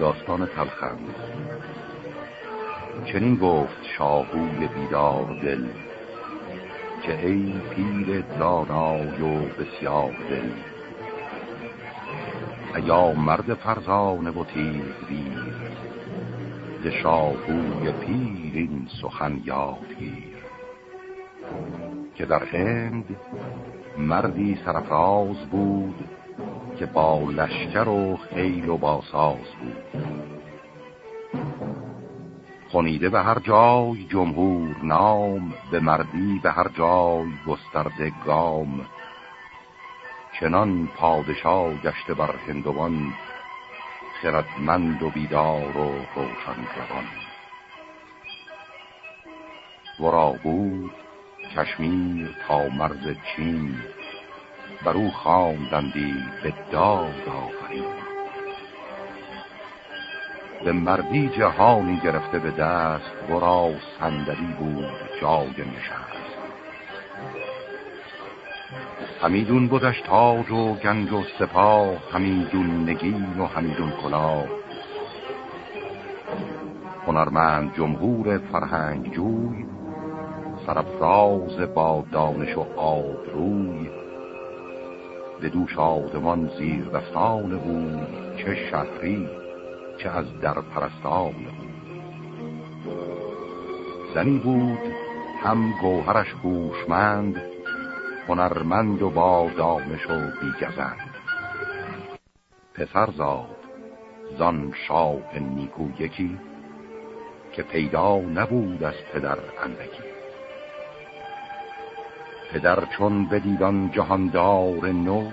داستان تلخند چنین گفت شاهوی بیدار دل که ای پیر دانای و بسیار دل. ایا مرد فرزانه و تیز بیر ز شاهوی پیر این سخن یاد گیر که در هند مردی سرفراز بود که با لشکر و خیل و باساز بود. خونیده به هر جای جمهور نام به مردی به هر جای گسترده گام. چنان پادشاه گشته بر هندوان خردمند و بیدار و روشن روان ورا بود کشمیر تا مرز چین. بر او خواندندی به داد آفرین. به مردی جهانی گرفته به دست ورا صندلی بود جای نشست. همیدون بودش تاج و گنج و سپاه همیدون نگین و همیدون کلاه. هنرمند جمهور فرهنگ جوی سرفراز با دانش و آبروی. به دوش آدمان زیر دستان بود چه شهری چه از در پرستان زنی بود هم گوهرش هوشمند هنرمند و با دانش و بیگزند. پسر زاد زان شاه نیکو یکی که پیدا نبود از پدر اندکی. پدر چون بدیدان جهاندار نو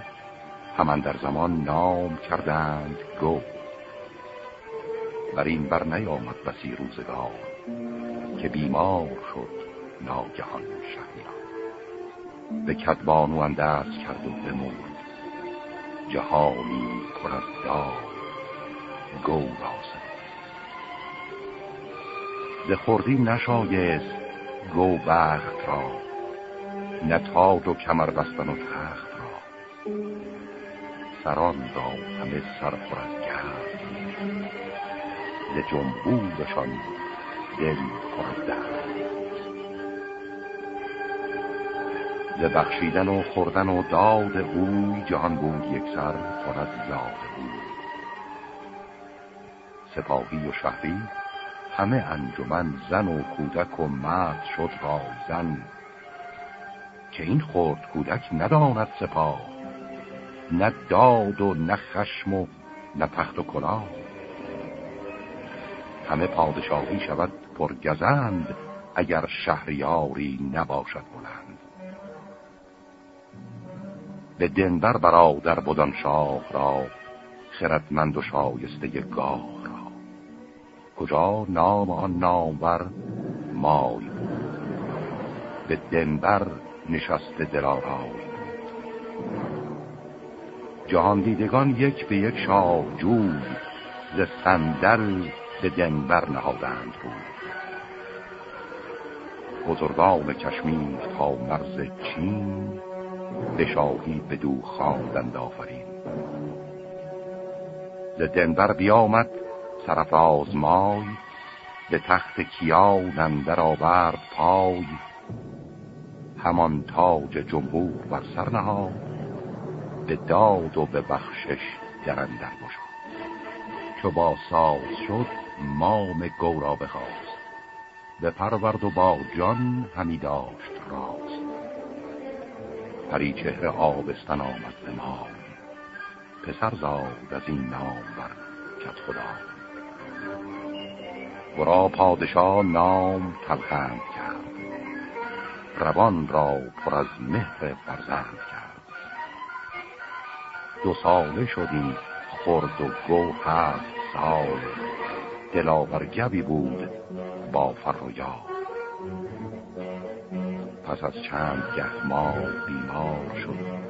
همان در زمان نام کردند گو. بر این بر نیامد بسی روزگار که بیمار شد ناگهان شهریار. به کدبانو اندست کرد و بمرد. جهانی پر از دار گو راسه ز خوردی نشایست گو بخت را. نتاج و کمر بستن و تخت را. سران را همه سر پر از ز جمهورشان دل پرده ز بخشیدن و خوردن و داد اوی جهان بود یک سر از یاد اوی سپاهی و شهری همه انجمن زن و کودک و مرد شد زن. که این خورد کودک نداند سپاه. نه داد و نه خشم و نه تخت و کلاه. همه پادشاهی شود پرگزند اگر شهریاری نباشد بلند. به دنبر برادر بدان شاه را خردمند و شایسته گاه را. کجا نام آن نامور؟ مای. به دنبر نشسته دلارای جهان دیدگان یک به یک شاه جوی ز صندل به دنبر نهادند بود. بزرگان کشمیر تا مرز چین به شاهی به دو خواندند آفرین. ز دنبر بیامد سرفراز مای به تخت کیان اندر آورد پای. همان تاج جمهور بر سر نهاد. به داد و به بخشش درندر بشد چو با ساز شد مام گو را بخواست. به پرورد و با جان همی داشت راست. پری چهره آبستن آمد به ما. پسر زاد از این نام بر کت خدا. ورا پادشاه نام تلخند روان را پر از مهر فرزند کرد. دو ساله شدی خرد و گو هفت سال. دلاور گوی بود با فر و پس از چند گه ماه بیمار شد.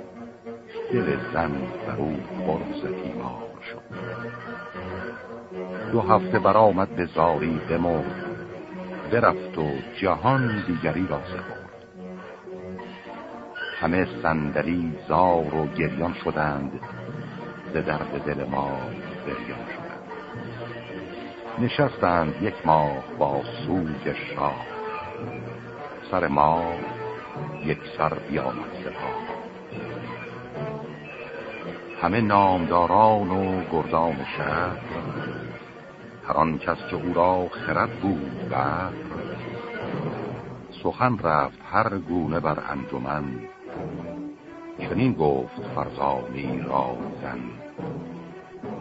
دل زن بر او برز تیمار شد. دو هفته برآمد به زاری بمرد. برفت و جهان دیگری را سپرد. همه صندلی زار و گریان شدند. ز درد دل ما بریان شدند. نشستند یک ماه با سوگ شاه. سر ما یک سر بیامد سپاه. همه نامداران و گردان شهر. هر آن کس که او را خرد بود بر. سخن رفت هر گونه بر انجمن. چنین گفت فرزانی را زن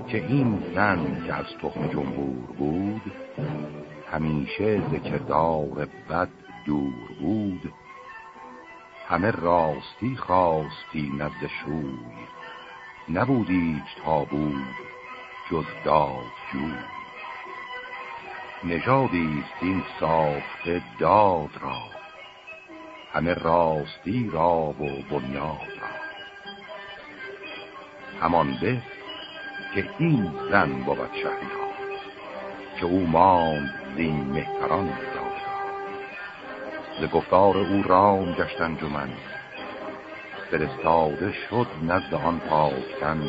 که این زن که از تخم جمهور بود همیشه ذکردار بد دور بود. همه راستی خواستی نزد شوی نبودی تا بود جز داد جوی. نژادی این ساخته داد را همه راستی را و بنیاد. همان به که این زن بود شهریار که او ماند زین مهتران ز گفتار او رام گشتن جمن فرستاده شد نزد آن پاکتن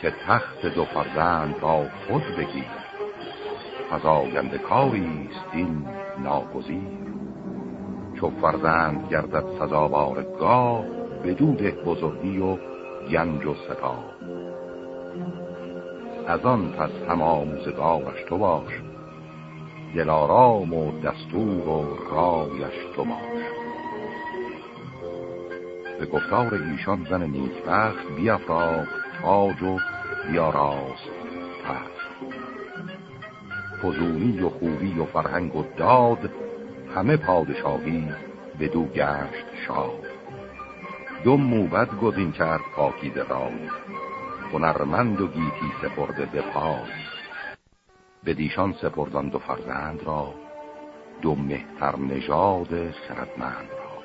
که تخت دو فرزند را خود بگیر. فزاینده کاری است این ناگزیر. چو فرزند گردد سزاوار گاه به دوده بزرگی و گنج و ستا از آن پس هم آموزگارش تو باش دلارام و دستور و رایش تو باش. به گفتار ایشان زن نیکبخت بیافراخت تاج و بیاراست تخت فزونی و خوبی و فرهنگ و داد همه پادشاهی به دو گشت شاد. دو موبت گزین کرد پاکیده را. هنرمند و گیتی سپرده به پاس به دیشان سپردان دو فرزند را. دو مهتر نژاد خردمند را.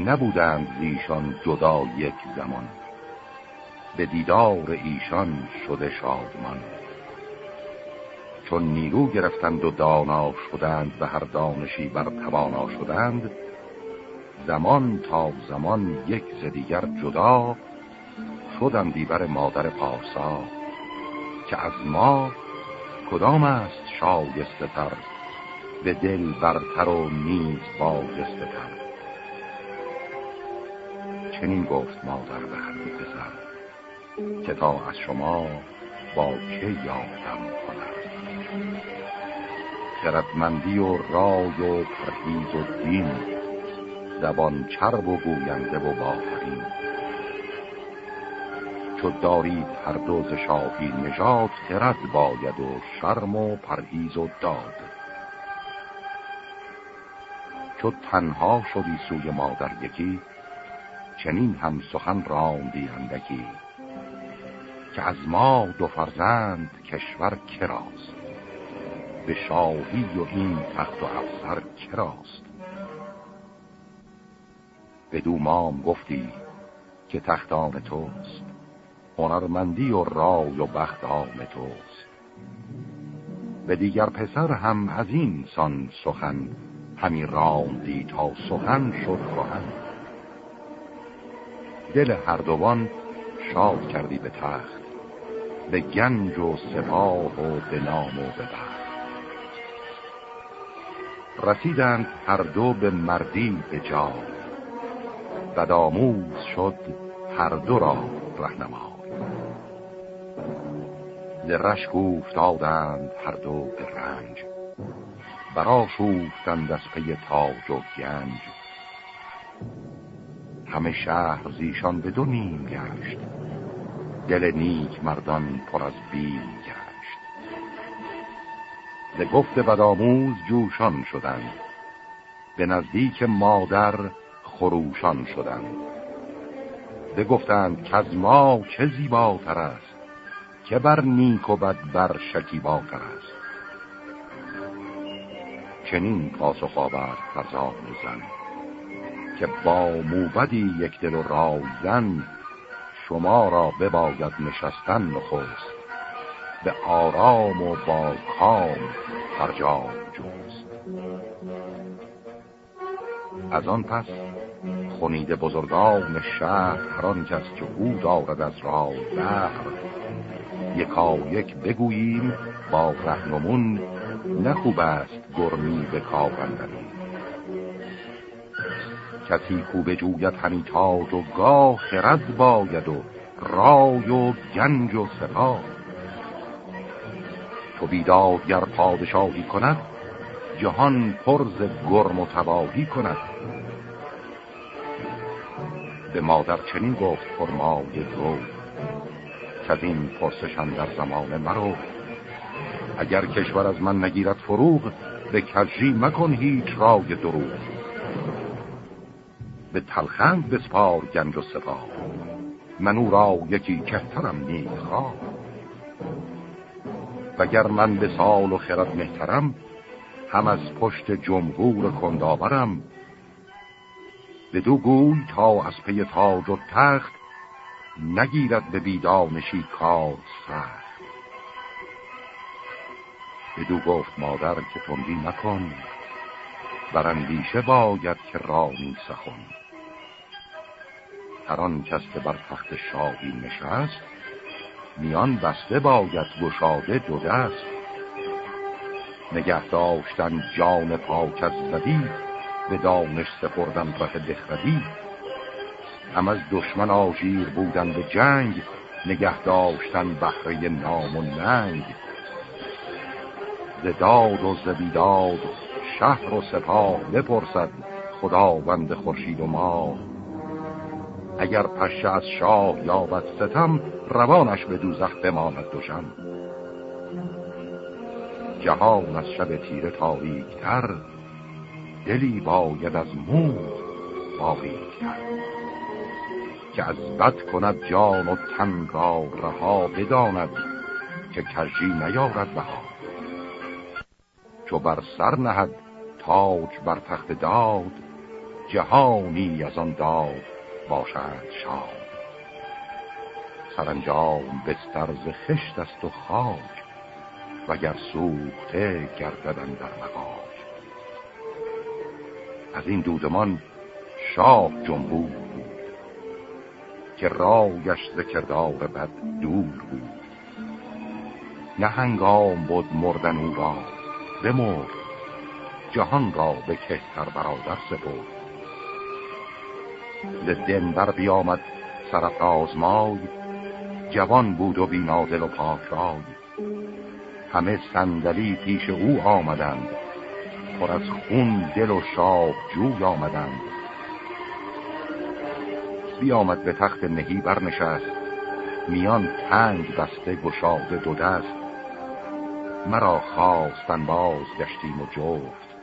نبودند ایشان جدا یک زمان. به دیدار ایشان شده شادمان. چون نیرو گرفتند و دانا شدند و هر دانشی بر توانا شدند زمان تا زمان یک ز دیگر جدا شدندی بر مادر پارسا که از ما کدام است شایسته تر؟ به دل برتر و نیز بازسته تر. چنین گفت مادر به هر پسر که تا از شما با که یادم کنم خردمندی و رای و پرهیز و دین زبان چرب و گوینده و بافرین چو دارید هر دوز شاهی نژاد خرد باید و شرم و پرهیز و داد. چو تنها شدی سوی مادر یکی چنین هم سخن راندی اندکی که از ما دو فرزند کشور کراست. به شاهی و این تخت و افسر کراست. به مام گفتی که تختان توست هنرمندی و رای و بخت آن توست. به دیگر پسر هم از این سان سخن همی راندی تا سخن شد کهن دل هر دوان شاد کردی به تخت به گنج و سپاه و به نام و به بخت. رسیدند هر دو به مردی به جا بدآموز شد هر دو را رهنما ز رشک افتادند هر دو به رنج برا شوفتند از پی تاج و گنج. همه شهر زیشان به دو نیم گشت دل نیک مردان پر از بیم گشت. ز گفت بدآموز جوشان شدند به نزدیک مادر خروشان شدند بگفتند که از ما چه زیباتر است که بر نیک و بد بر شکیباتر است. چنین پاسخ آورد فرزان زن که با موبدی یک دل و رای زن شما را بباید نشستن نخست. به آرام و با کام فرجام جوست از آن پس خونید بزرگان شهر هران کس که او دارد از راه بهر یکا یک بگوییم با رهنمون نخوب است گرمی به کابندنی کسی کو بجوید همی تاج و گاه خرد باید و رای و گنج و سپاه. تو بیداد گر پادشاهی کند جهان پرز گرم و تباهی کند. به مادر چنین گفت فرمای دو که از این پرسشن در زمان مرو. اگر کشور از من نگیرد فروغ به کجی مکن هیچ رای دروغ. به تلخند بسپار گنج و سپاه. من او را یکی کهترم نیز خواه. وگر من به سال و خرد مهترم هم از پشت جمهور کنداورم به دو گوی تا از پی تاج و تخت نگیرد به بیدانشی کار سخت. به دو گفت مادر که تندی نکن براندیشه باید که رانی سخن. هر آن کس که بر تخت شاهی نشست میان بسته باید گشاده دو دست. نگه داشتن جان پاک از زدی به دانش سپردن ره بخردی هم از دشمن آژیر بودن به جنگ نگه داشتن بحره نام و ننگ. زداد و زبیداد شهر و سپاه بپرسد خداوند خورشید و ماه. اگر پشه از شاه یابد ستم روانش به دوزخ بماند دوشم جهان از شب تیره تر دلی باید از مور باریکتر که از بد کند جان و تن را رها بداند که کجی نیارد بها. چو بر سر نهد تاج بر تخت داد جهانی از آن داد باشد شاد. سرانجام ز خشت است و خاک وگر سوخته گرددن در مقاش از این دودمان شاه جنبور بود که رایش ز کردار بد دور بود. نه هنگام بود مردن او را بمرد جهان را به کهتر برادر سپرد. ز دنبر بیامد سرف آزمای جوان بود و بینادل و پاک همه صندلی پیش او آمدند. پر از خون دل و شاب جوی آمدند. بیامد به تخت نهی برنشست. میان تنگ بسته گشاده دو دست. مرا خواستن باز گشتیم و جفت.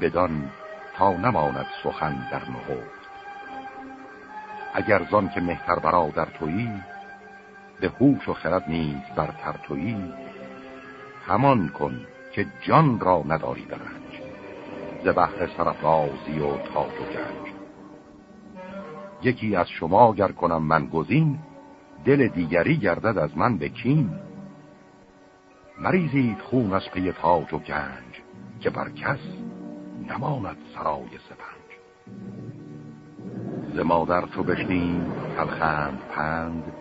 بدان تا نماند سخن در نهفت. اگر زان که مهتر برادر تویی به هوش و خرد نیز برتر تویی همان کن که جان را نداری به رنج ز بحر سرفرازی و تاج و گنج. یکی از شما گر کنم من گزین دل دیگری گردد از من بکین مریزید خون از پی تاج و گنج که بر کس نماند سرای سپنج. ز مادر تو بشنیم تلخند پند.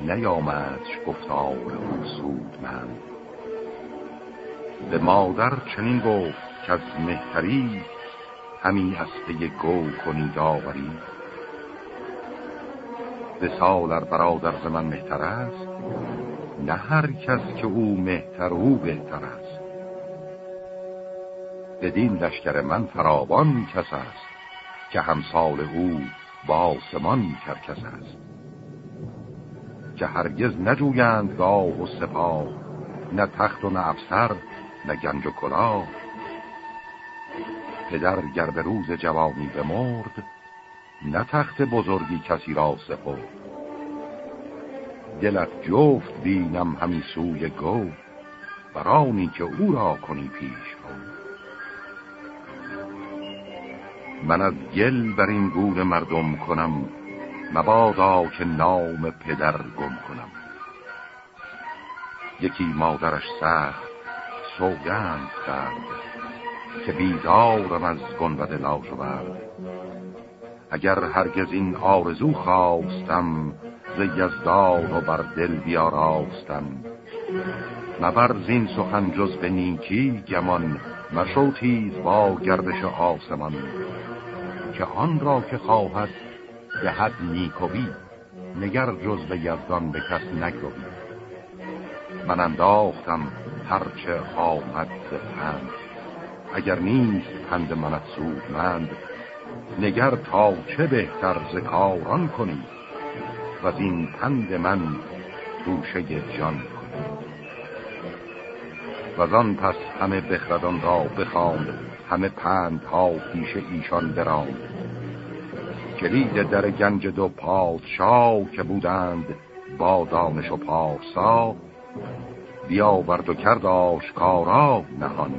نیامدش گفتار او سود من به مادر چنین گفت که از مهتری همی پی گو کنی داوری به سالر برادر ز من مهتر است نه هر کس که او مهتر او بهتر است. بدین لشکر من فراوان کس است که همسال او باسمان کرکس است. که هرگز نجویند گاه و سپاه نه تخت و نه افسر نه گنج و کلاه. پدر گر به روز جوانی بمرد نه تخت بزرگی کسی را سپرد. دلت جفت بینم همی سوی گو برانی که او را کنی پیش رو. من از گل بر این گونه مردم کنم مبادا که نام پدر گم کنم. یکی مادرش سخت سوگند کرد. که بیدارم از گنبد لاجورد اگر هرگز این آرزو خواستم ز یزدان و بر دل بیاراستم. مبر زین سخن جز به نیکی گمان مشو تیز با گردش آسمان. که آن را که خواهد به حد نیکوی نگر جز به یزدان به کس نگروی من انداختم هرچه آمد به پند. اگر نیست پند منت سودمند نگر تا چه بهتر ز کاران کنی و از این پند من دوشه جان کنی. و آن پس همه بخردان را بخواند همه پند ها پیش ایشان براند کلید در گنج دو پادشاه که بودند با دانش و پارسا بیاورد و کرد آشکارا نهان.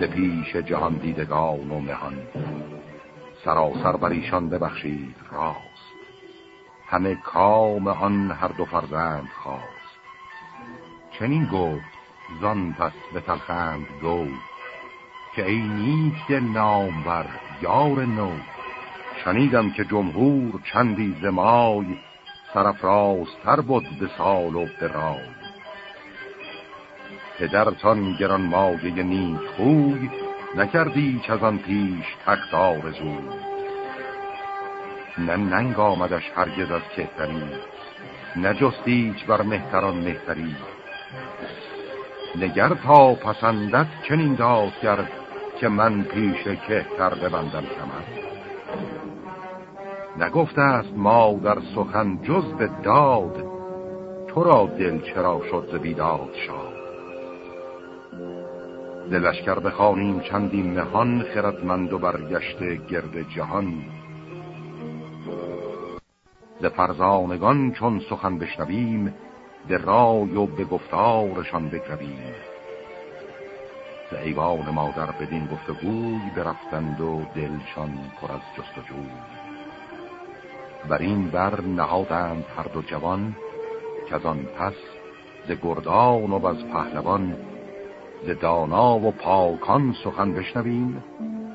به پیش جهان دیدگان و مهان. سراسر بر ایشان ببخشید راست. همه کام آن هر دو فرزند خواست. چنین گفت زان پس به تلخند گو که ای نیک دل نامور یار نو شنیدم که جمهور چندی زمای سرفرازتر بود به سال و به رای. پدرتان گران مایه نیک خوی نکردی چه آن پیش تخت آرزو نه ننگ آمدش هرگز از کهتری نجستیچ بر مهتران مهتری. نگر تا پسندت چنین داد کرد که من پیش کهتر ببندم کمر. نگفته است ما در سخن جز به داد تو را دل چرا شد بیداد شاد. دلشکر بخوانیم چندی مهان خردمند و برگشته گرد جهان. ز فرزانگان چون سخن بشنویم به رای و به گفتارشان بگرویم ز ایوان مادر بدین گفتگوی برفتند و دلشان پر از جستجوی بر این بر نهادند هر دو جوان که از آن پس ز گردان و از پهلوان ز دانا و پاکان سخن بشنویم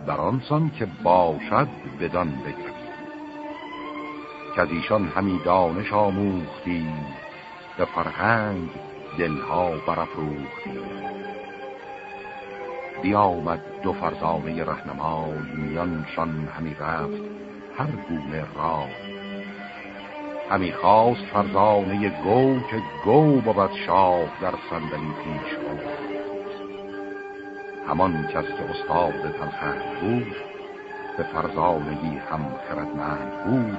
بر آنسان که باشد بدان بگرویم که از ایشان همی دانش آموختی به فرهنگ دلها برافروختی بیامد دو فرزانه رهنمای میانشان همی رفت هر گونه راه. همی خواست فرزانه گو که گو بود شاه در صندلی پیش بود همان کس که استاد تلخند بود به فرزانگی هم خردمند بود.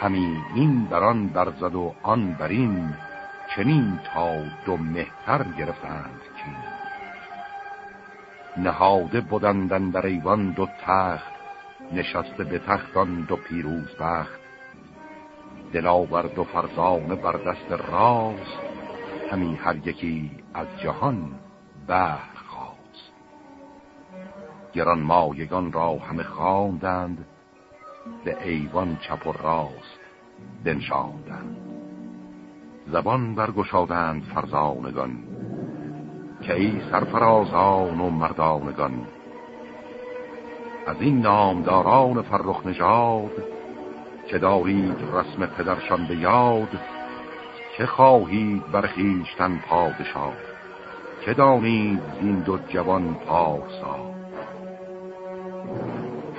همی این بران برزد و آن برین چنین تا دو مهتر گرفتند کین نهاده بودندن در ایوان دو تخت نشسته به تختان دو پیروز بخت. دلاورد و فرزانه بر دست راست همی هر یکی از جهان بهر گران مایگان را همه خواندند به ایوان چپ و راست بنشاندند. زبان برگشادند فرزانگان که ای سرفرازان و مردانگان. از این نامداران فرخ نژاد که دارید رسم پدرشان به یاد که خواهید برخیشتن پادشاه که دانید این دو جوان پارسا.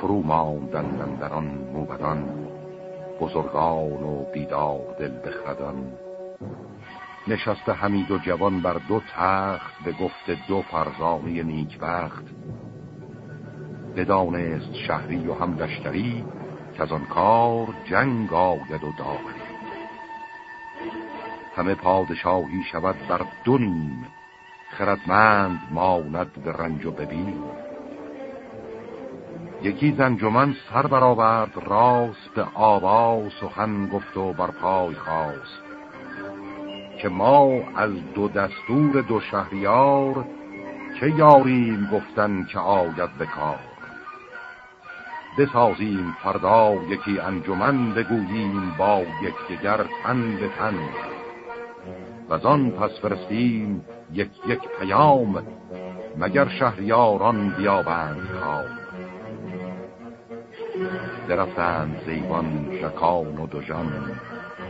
فرو ماندن در آن موبدان بزرگان و بیدار دل بخردان. نشسته همید و جوان بر دو تخت به گفت دو فرزانه نیکبخت. بدانست شهری و هم دشتری که از آن کار جنگ آید و داوری همه پادشاهی شود بر دو نیم خردمند ماند به رنج و ببین یکی زنجمن سر برآورد راست به آوا سخن گفت و بر پای خواست که ما از دو دستور دو شهریار چه یاریم گفتن که آید به کار. بسازیم فردا یکی انجمن بگوییم با یکدیگر تن به تن. و آن پس فرستیم یک یک پیام مگر شهریاران بیابند you. درفتند زیبان شکان و دژان.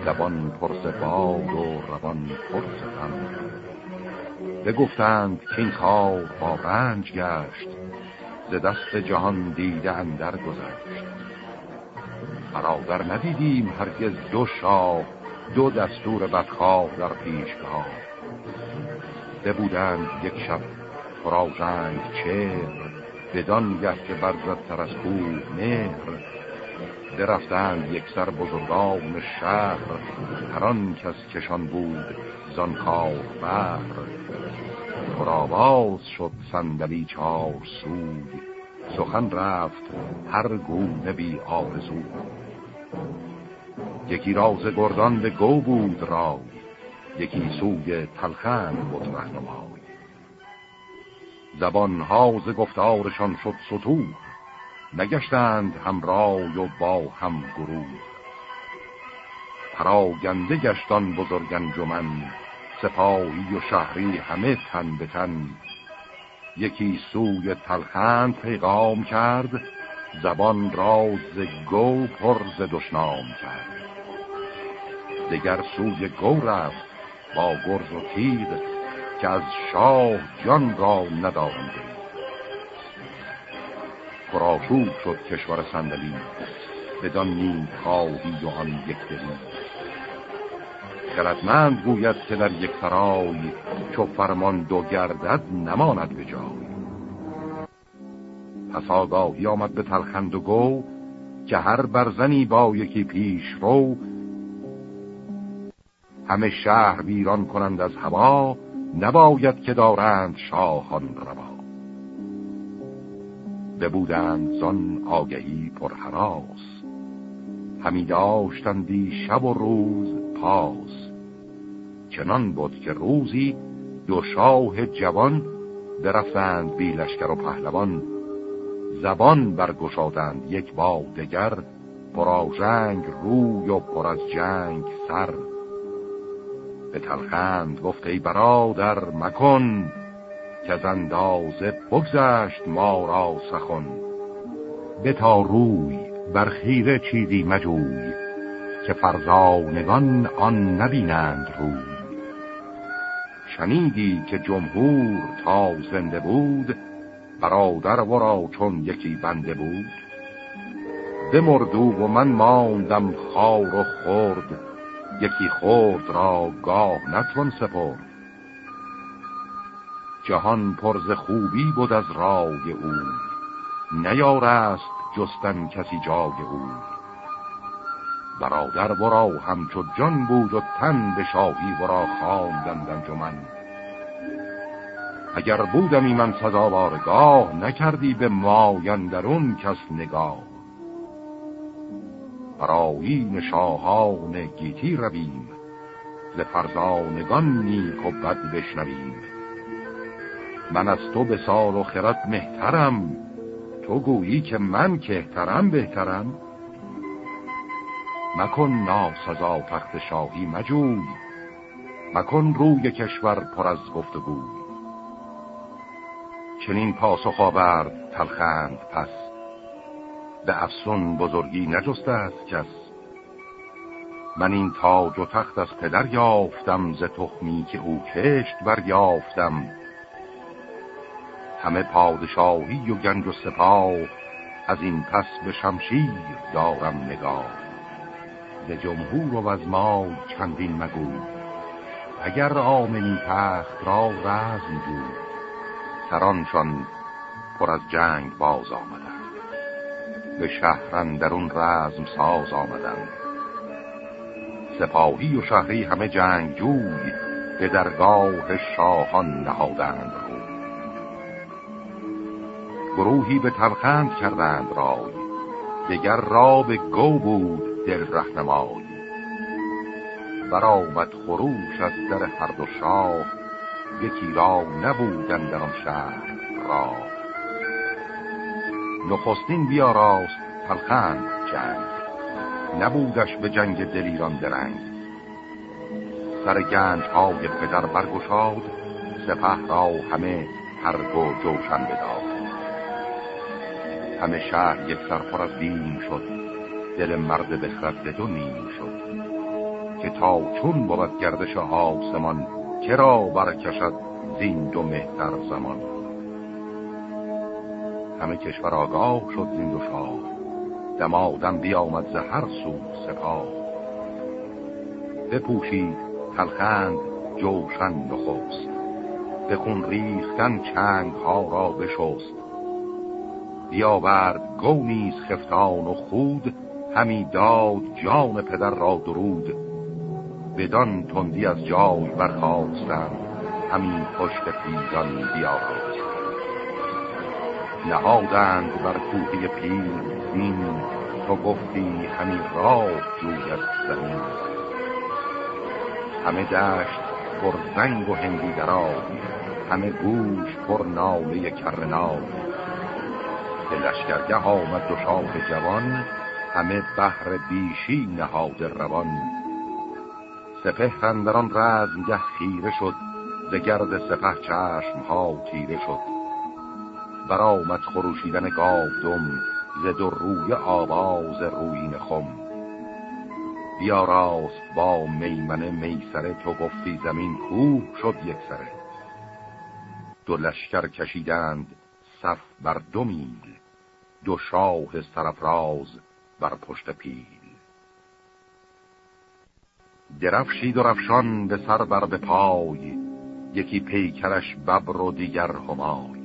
لبان پرس باد و روان پرس غم بگفتند که این کار با رنج گشت ز دست جهان دیده اندر گذشت. برادر ندیدیم هرگز دو شاه دو دستور بدخواه در پیشگاه. بودند یک شب فرازنگ چهر بدان گه که برزد تر از کوه مهر. درفتند یک سر بزرگان شهر هران کس کشان بود زانکار بر پرآواز شد صندلی چار سوی سخن رفت هر گونه بی آرزو. یکی راز گردان به گو بود رای یکی سوی تلخند بود رهنمای. زبان ز گفتارشان شد سطور نگشتند همرای و با هم گروه. پراگنده گشتان بزرگ انجمن سپاهی و شهری همه تن به تن. یکی سوی تلخند پیغام کرد زبان راز گو پر ز دشنام کرد. دگر سوی گو رفت با گرز و تیر که از شاه جان را ندارم پراشوب شد کشور صندلی. بدان نیم خواهی و آن یک خردمند گوید که در یک سرای چو فرمان دو گردد نماند به جای. پس آگاهی آمد به تلخند و گو که هر برزنی با یکی پیش رو همه شهر ویران کنند از هوا نباید که دارند شاهان روا. ببودند زان آگهی پرحراس همی داشتندی شب و روز پاس. چنان بود که روزی دو شاه جوان درفتند بی لشکر و پهلوان. زبان برگشادند یک با دگر پر جنگ روی و پر از جنگ سر. به تلخند گفت ای برادر مکن. که از اندازه بگذشت ما را سخن. به تا روی بر خیره چیزی مجوی که فرزانگان آن نبینند روی. شنیدی که جمهور تا زنده بود برادر ورا چون یکی بنده بود. بمردو و من ماندم خار و خورد یکی خورد را گاه نتوان سپرد. جهان پرز خوبی بود از رای او. نیارست جستن کسی جای او. برادر ورا همچو جان بود و تن به شاهی ورا خواندند انجمن. اگر بودمی من سزاوارگاه نکردی به مایندرون کس نگاه. برایین شاهان گیتی رویم ز فرزانگان نیک و بد بشنویم. من از تو به سال و خرد مهترم. تو گویی که من کهترم بهترم. مکن ناسزا تخت شاهی مجوی. مکن روی کشور پر از گفتگوی چنین پاسخ آورد تلخند پس. به افسون بزرگی نجسته است کس. من این تاج و تخت از پدر یافتم ز تخمی که او کشت بر یافتم همه پادشاهی و گنج و سپاه از این پس به شمشیر دارم نگاه. ز جمهور و از ما چندین مگو اگر آمنی تخت را رزم بود سرانشان پر از جنگ باز آمدن به شهرن درون رزم ساز آمدن سپاهی و شهری همه جنگ جوی به درگاه شاهان نهادند. گروهی به تلخند کردند رای. دگر را به گو بود دل رهنمای. برآمد خروش از در هر دو شاه یکی را نبودن در آن شهر را نخستین بیاراست پلخند جنگ. نبودش به جنگ دلیران درنگ. سر گنج های پدر برگشاد سپه را همه هرگو جوشن بداد. همه شهر یک سر پر از بیم شد. دل مرد بخرد دو نیم شد. که تا چون بود گردش آسمان چرا برکشد زین دو مهتر زمان؟ همه کشور آگاه شد زین دو شاه. دمادم بیامد ز هر سو سپاه. بپوشید تلخند جوشن نخست. به خون ریختن چنگ ها را بشست. بیاورد گونیز خفتان و خود همی داد جان پدر را درود. بدان تندی از جای برخواستند همین پشت پیزان بیاراست نهادند بر کوهی پیر زین تو گفتی همین راه جوید زمین. همه دشت پر زنگ و دراد همه گوش پر ناله به لشکرگه آمد دو شاه جوان همه بحر بیشی نهاد روان. سپه اندران رزمگه خیره شد ز گرد سپه چشم ها تیره شد. برآمد خروشیدن گاو دم ز دو روی آواز روین خم. بیا راست با میمنه میسره تو گفتی زمین کوه شد یک سره. دو لشکر کشیدند صف بر دو میل دو شاه سرفراز بر پشت پیل. درفشید و رفشان به سر بر به پای یکی پیکرش ببر و دیگر همای.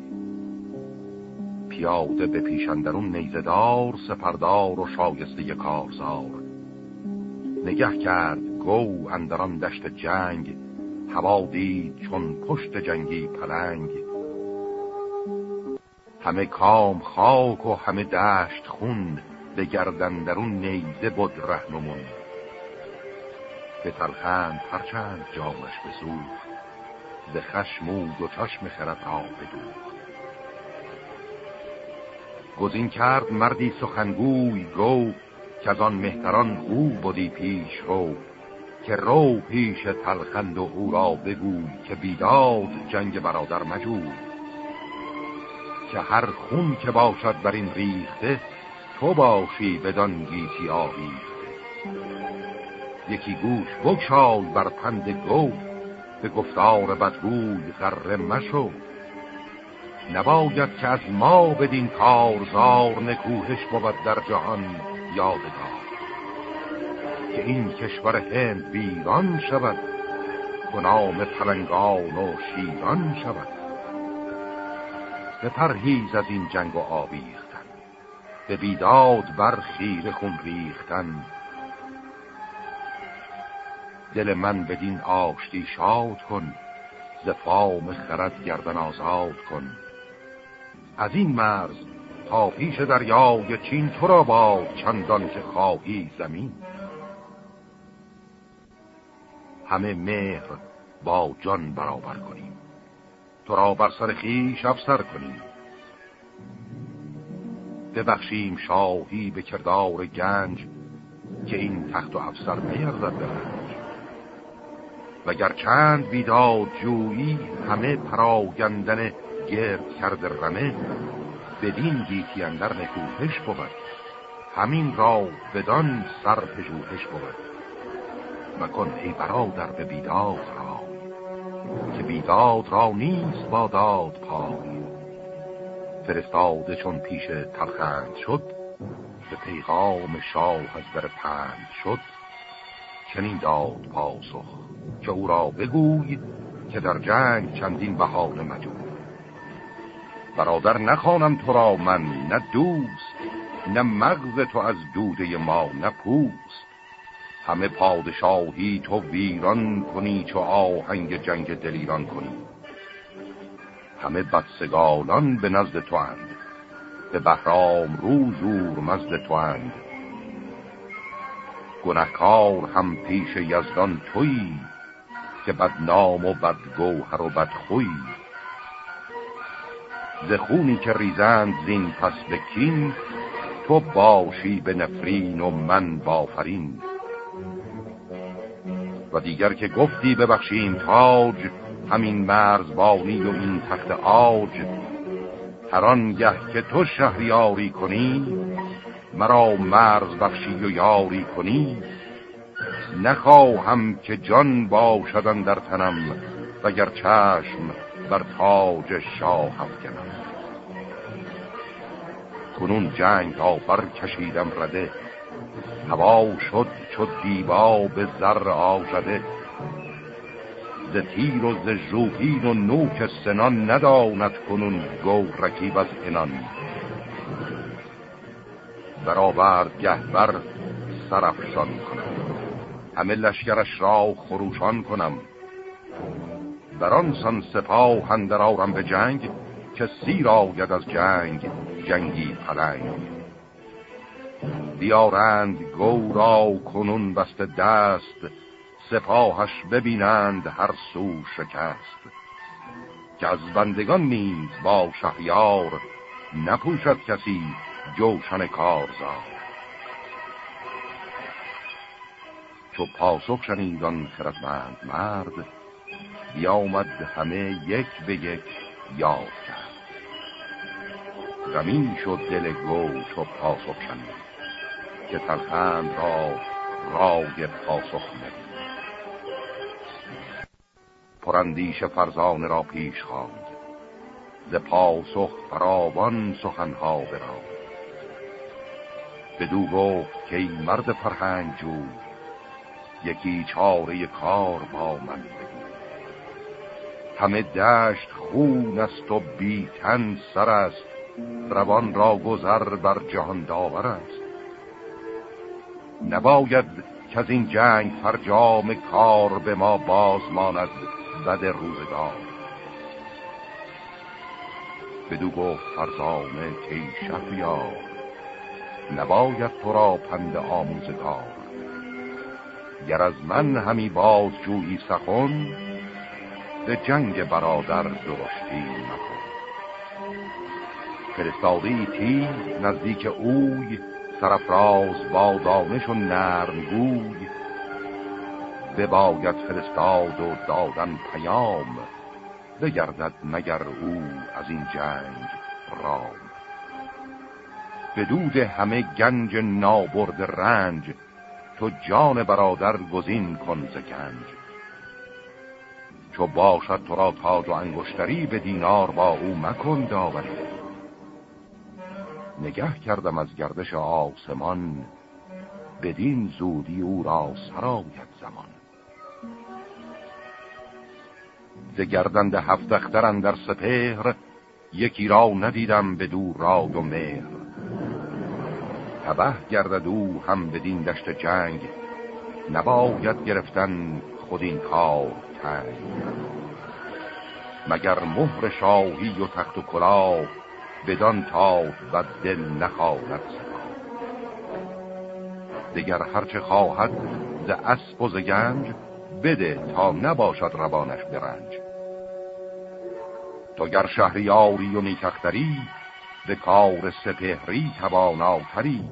پیاده به پیشندرون نیزدار سپردار و شایسته کارزار. نگه کرد گو اندران دشت جنگ هوا دید چون پشت جنگی پلنگ. همه کام خاک و همه دشت خون به گردن درون نیزه بود رهنمون. به تلخند هرچند جامش بسوخت ز خشمود و چشم خرد را بدوخت. گزین کرد مردی سخنگوی گو که از آن مهتران او بودی پیش رو. که رو پیش تلخند و او را بگوی که بیداد جنگ برادر مجوی. که هر خون که باشد بر این ریخته تو باشی بدان گیتی آویخته. یکی گوش بگشای بر پند گو به گفتار بدگوی غره مشو. نباید که از ما بدین کارزار نکوهش بود در جهان یادگار. که این کشور هند ویران شود کنام پلنگان و شیران شود. به پرهیز از این جنگ و آویختن. به بیداد بر خیر خون ریختن. دل من بدین آشتی شاد کن ز فام خرد گردن آزاد کن. از این مرز تا پیش دریای چین تو را با چندان که خواهی زمین. همه مهر با جان برابر کنیم. تو را بر سر خیش افسر کنیم. ببخشیم شاهی به کردار گنج که این تخت و افسر نیرزد به رنج. وگر چند بیداد جویی همه پراگندن گرد کرد رمه بدین گیتی اندر نکوهش بود. همین را بدان سر پژوهش بود. مکن ای برادر به بیداد که بیداد را نیست با داد پای. فرستاده چون پیش تلخند شد به پیغام شاه از در پند شد. چنین داد پاسخ که او را بگوی که در جنگ چندین بهانه مجوی. برادر نخوانم تو را من نه دوست نه مغز تو از دوده ما نه پوست. همه پادشاهی تو ویران کنی چو آهنگ جنگ دلیران کنی. همه بدسگالان به نزد تو اند به بهرام رو زور مزد تو اند گنهکار هم پیش یزدان تویی که بدنام و بدگوهر و بدخویی ز خونی که ریزند زین پس بکین تو باشی به نفرین و من بافرین و دیگر که گفتی ببخشیم تاج همین مرزبانی و این تخت آج هر گه که تو شهریاری کنی مرا مرز بخشی و یاری کنی. نخواهم که جان باشدن در تنم وگر چشم بر تاج شاه کنم کنون جنگ بر کشیدم رده هوا شد چو دیبا به زر آژده ز تیر و ز ژوپین و نوک سنان نداند کنون گو رکیب از انان برآورد گهبر سرفشان کنم. همه لشکرش را خروشان کنم. بران سان سپاه اندر آرم به جنگ که سیر آید از جنگ جنگی پلنگ. بیارند گو را کنون بست دست سپاهش ببینند هر سو شکست. که از بندگان نیز با شهیار نپوشد کسی جوشن کارزار. چو پاسخ شنیدان خردمند مرد بیامد همه یک به یک یاد کرد. زمین شد دل گو چو پاسخ شنید. که تلخند را رای پاسخ ندید پرندیش فرزانه را پیش خواند. ز پاسخ فراوان سخنها براند. بدو گفت که این مرد فرهنگ جو یکی چاره کار با من بگو. همه دشت خون است و بیتن سر است روان را گذر بر جهان داور است. نباید که از این جنگ فرجام کار به ما باز ماند بد روزگار. بدو گفت فرزانه کی شهریار نباید تو را پند آموزگار. گر از من همی باز جویی سخن به جنگ برادر درشتی مکن. فرستادی تیز نزدیک اوی سرفراز با دانش و نرمگوی بباید فرستاد و دادن پیام بگردد مگر او از این جنگ رام. به دود همه گنج نابرد رنج تو جان برادر گزین کن ز گنج. چو باشد تو را تاج و انگشتری به دینار با او مکن داوری. نگه کردم از گردش آسمان بدین زودی او را سراید زمان. ز گردند هفت اخترن در سپهر یکی را ندیدم به دور راد و مهر. تبه گردد او هم بدین دشت جنگ نباید گرفتن خود این کار تنگ. مگر مهر شاهی و تخت و کلاه بدان تا و دل نخواهد دگر هرچه خواهد ز اسب و ز گنج بده تا نباشد روانش برنج تو گر شهریاری و نیکختری به کار سپهری تواناتری.